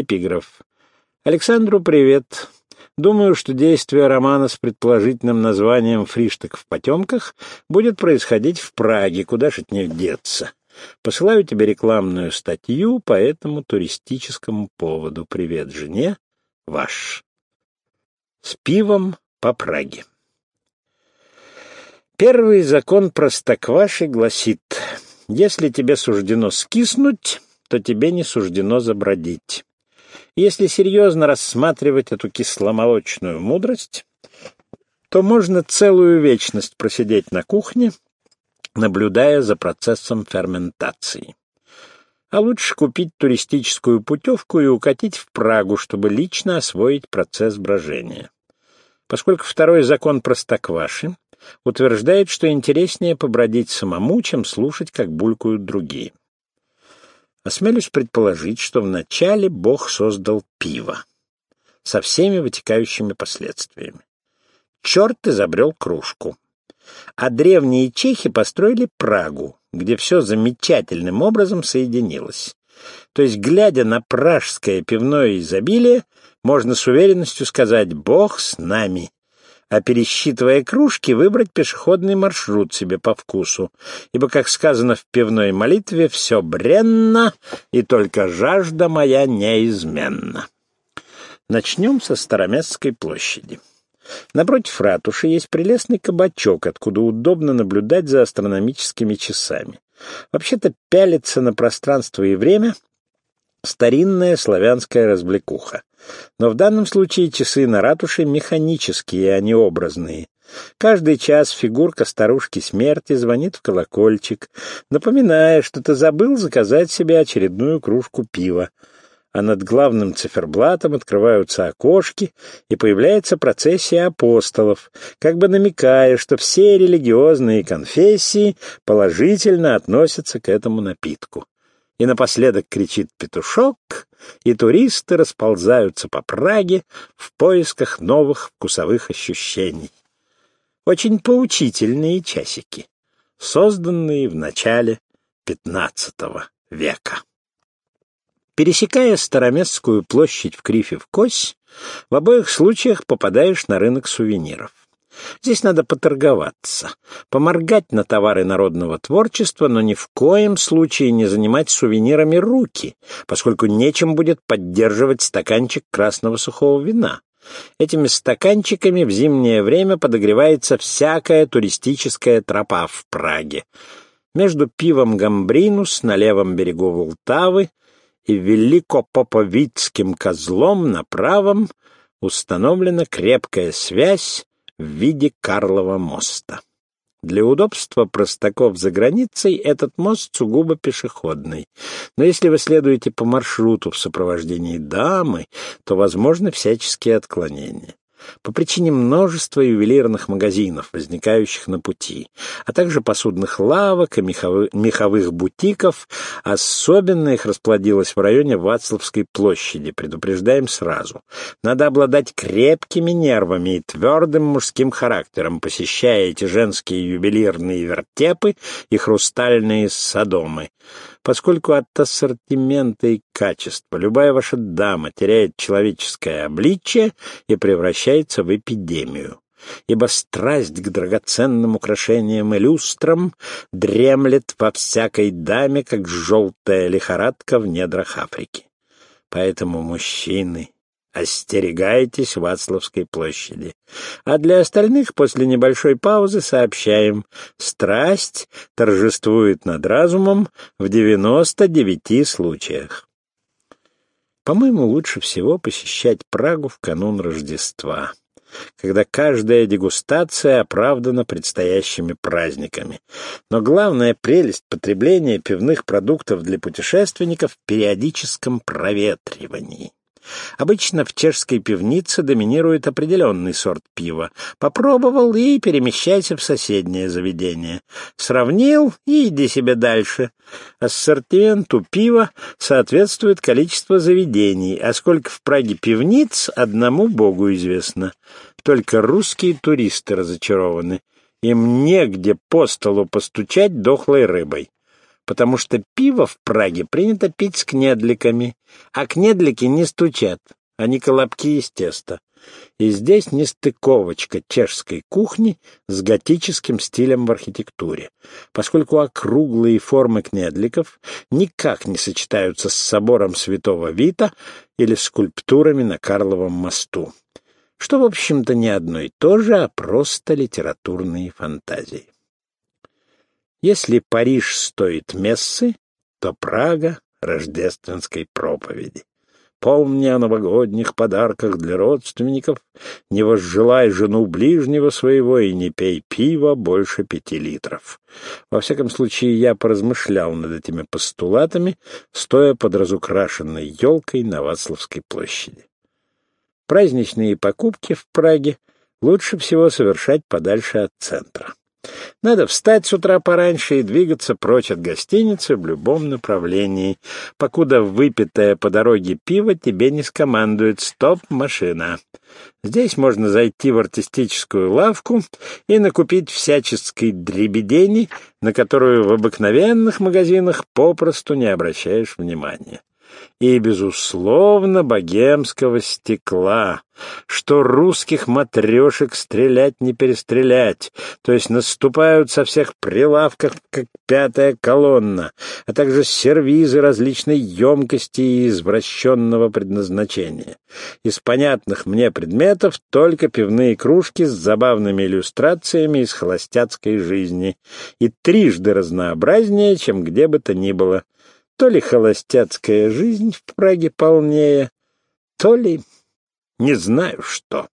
Эпиграф. Александру привет. Думаю, что действие романа с предположительным названием «Фришток в потемках» будет происходить в Праге, куда ж от них деться. Посылаю тебе рекламную статью по этому туристическому поводу. Привет жене. Ваш. С пивом по Праге. Первый закон Простокваши гласит, если тебе суждено скиснуть, то тебе не суждено забродить. Если серьезно рассматривать эту кисломолочную мудрость, то можно целую вечность просидеть на кухне, наблюдая за процессом ферментации. А лучше купить туристическую путевку и укатить в Прагу, чтобы лично освоить процесс брожения. Поскольку второй закон Простокваши утверждает, что интереснее побродить самому, чем слушать, как булькают другие. Осмелюсь предположить, что вначале Бог создал пиво со всеми вытекающими последствиями. Черт изобрел кружку. А древние чехи построили Прагу, где все замечательным образом соединилось. То есть, глядя на пражское пивное изобилие, можно с уверенностью сказать «Бог с нами», а пересчитывая кружки, выбрать пешеходный маршрут себе по вкусу, ибо, как сказано в пивной молитве, все бренно, и только жажда моя неизменна. Начнем со Староместской площади. Напротив ратуши есть прелестный кабачок, откуда удобно наблюдать за астрономическими часами. Вообще-то пялиться на пространство и время — старинная славянская развлекуха. Но в данном случае часы на ратуше механические, а не образные. Каждый час фигурка старушки смерти звонит в колокольчик, напоминая, что ты забыл заказать себе очередную кружку пива. А над главным циферблатом открываются окошки, и появляется процессия апостолов, как бы намекая, что все религиозные конфессии положительно относятся к этому напитку и напоследок кричит петушок, и туристы расползаются по Праге в поисках новых вкусовых ощущений. Очень поучительные часики, созданные в начале XV века. Пересекая Староместскую площадь в Крифе в Кось, в обоих случаях попадаешь на рынок сувениров. Здесь надо поторговаться, поморгать на товары народного творчества, но ни в коем случае не занимать сувенирами руки, поскольку нечем будет поддерживать стаканчик красного сухого вина. Этими стаканчиками в зимнее время подогревается всякая туристическая тропа в Праге. Между пивом «Гамбринус» на левом берегу Волтавы и Великопоповицким козлом на правом установлена крепкая связь, в виде Карлова моста. Для удобства простаков за границей этот мост сугубо пешеходный. Но если вы следуете по маршруту в сопровождении дамы, то возможны всяческие отклонения по причине множества ювелирных магазинов, возникающих на пути, а также посудных лавок и меховых, бутиков. Особенно их расплодилось в районе Вацлавской площади, предупреждаем сразу. Надо обладать крепкими нервами и твердым мужским характером, посещая эти женские ювелирные вертепы и хрустальные садомы поскольку от ассортимента и качества любая ваша дама теряет человеческое обличие и превращается в эпидемию. Ибо страсть к драгоценным украшениям и люстрам дремлет во всякой даме, как желтая лихорадка в недрах Африки. Поэтому мужчины Остерегайтесь Вацлавской площади. А для остальных после небольшой паузы сообщаем. Страсть торжествует над разумом в 99 случаях. По-моему, лучше всего посещать Прагу в канун Рождества, когда каждая дегустация оправдана предстоящими праздниками. Но главная прелесть потребления пивных продуктов для путешественников в периодическом проветривании. Обычно в чешской пивнице доминирует определенный сорт пива. Попробовал и перемещайся в соседнее заведение. Сравнил и иди себе дальше. Ассортименту пива соответствует количество заведений, а сколько в Праге пивниц, одному богу известно. Только русские туристы разочарованы. Им негде по столу постучать дохлой рыбой. Потому что пиво в Праге принято пить с кнедликами, а кнедлики не стучат, они колобки из теста. И здесь нестыковочка чешской кухни с готическим стилем в архитектуре, поскольку округлые формы кнедликов никак не сочетаются с собором святого Вита или скульптурами на Карловом мосту, что, в общем-то, не одно и то же, а просто литературные фантазии. Если Париж стоит мессы, то Прага — рождественской проповеди. Помни о новогодних подарках для родственников, не возжелай жену ближнего своего и не пей пива больше пяти литров. Во всяком случае, я поразмышлял над этими постулатами, стоя под разукрашенной елкой на Вацлавской площади. Праздничные покупки в Праге лучше всего совершать подальше от центра. Надо встать с утра пораньше и двигаться прочь от гостиницы в любом направлении, покуда выпитое по дороге пиво тебе не скомандует «Стоп, машина!». Здесь можно зайти в артистическую лавку и накупить всяческой дребедени, на которую в обыкновенных магазинах попросту не обращаешь внимания и, безусловно, богемского стекла, что русских матрешек стрелять не перестрелять, то есть наступают со всех прилавков, как пятая колонна, а также сервизы различной емкости и извращенного предназначения. Из понятных мне предметов только пивные кружки с забавными иллюстрациями из холостяцкой жизни и трижды разнообразнее, чем где бы то ни было. То ли холостяцкая жизнь в Праге полнее, то ли не знаю что.